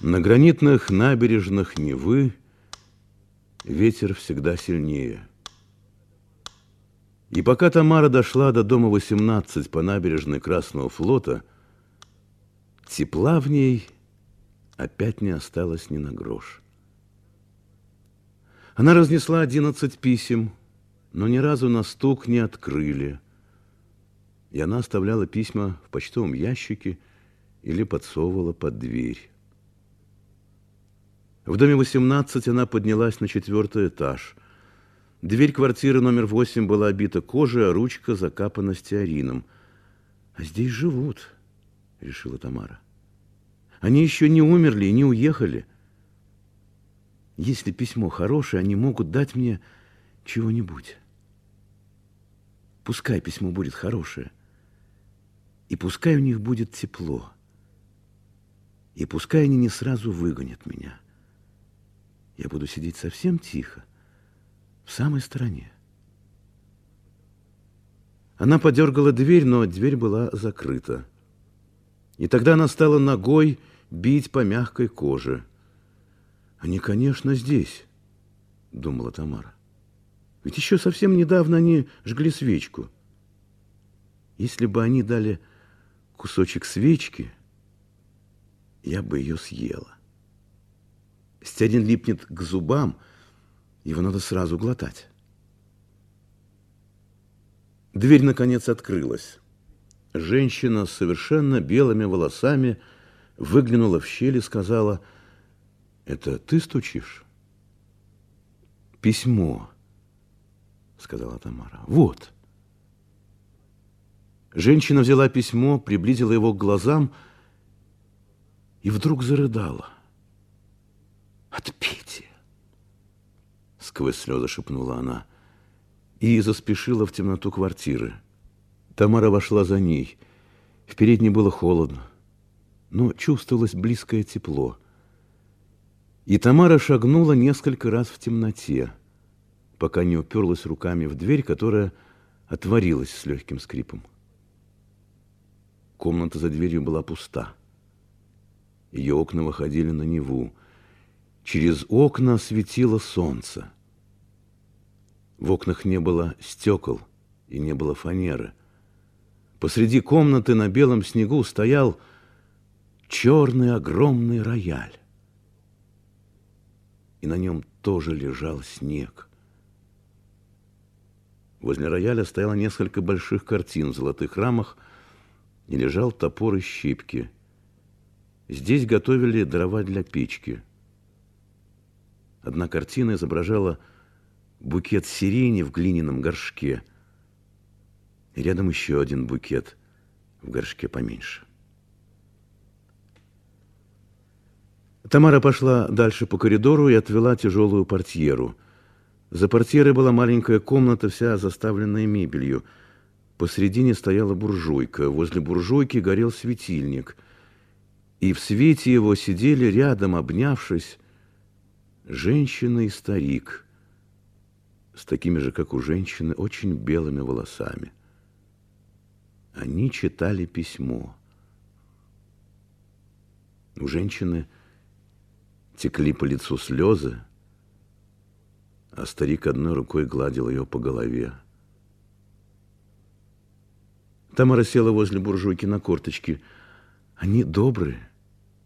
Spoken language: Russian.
На гранитных набережных Невы ветер всегда сильнее. И пока Тамара дошла до дома 18 по набережной Красного флота, тепла в ней опять не осталось ни на грош. Она разнесла 11 писем, но ни разу на стук не открыли. И она оставляла письма в почтовом ящике или подсовывала под дверь. В доме 18 она поднялась на четвертый этаж. Дверь квартиры номер 8 была обита кожей, а ручка закапана стеарином. «А здесь живут», — решила Тамара. «Они еще не умерли и не уехали. Если письмо хорошее, они могут дать мне чего-нибудь. Пускай письмо будет хорошее, и пускай у них будет тепло, и пускай они не сразу выгонят меня». Я буду сидеть совсем тихо, в самой стороне. Она подергала дверь, но дверь была закрыта. И тогда она стала ногой бить по мягкой коже. «Они, конечно, здесь», — думала Тамара. «Ведь еще совсем недавно они жгли свечку. Если бы они дали кусочек свечки, я бы ее съела». Стеарин липнет к зубам, его надо сразу глотать. Дверь, наконец, открылась. Женщина с совершенно белыми волосами выглянула в щель и сказала, «Это ты стучишь?» «Письмо», — сказала Тамара. «Вот». Женщина взяла письмо, приблизила его к глазам и вдруг зарыдала. «Отпейте!» Сквозь слезы шепнула она и заспешила в темноту квартиры. Тамара вошла за ней. В передней было холодно, но чувствовалось близкое тепло. И Тамара шагнула несколько раз в темноте, пока не уперлась руками в дверь, которая отворилась с легким скрипом. Комната за дверью была пуста. Ее окна выходили на Неву. Через окна светило солнце. В окнах не было стекол и не было фанеры. Посреди комнаты на белом снегу стоял черный огромный рояль. И на нем тоже лежал снег. Возле рояля стояло несколько больших картин в золотых рамах и лежал топор и щипки. Здесь готовили дрова для печки – Одна картина изображала букет сирени в глиняном горшке. И рядом еще один букет в горшке поменьше. Тамара пошла дальше по коридору и отвела тяжелую портьеру. За портьерой была маленькая комната, вся заставленная мебелью. Посредине стояла буржуйка. Возле буржуйки горел светильник. И в свете его сидели рядом, обнявшись, Женщина и старик с такими же, как у женщины, очень белыми волосами. Они читали письмо. У женщины текли по лицу слезы, а старик одной рукой гладил ее по голове. Тамара села возле буржуйки на корточки. Они добрые,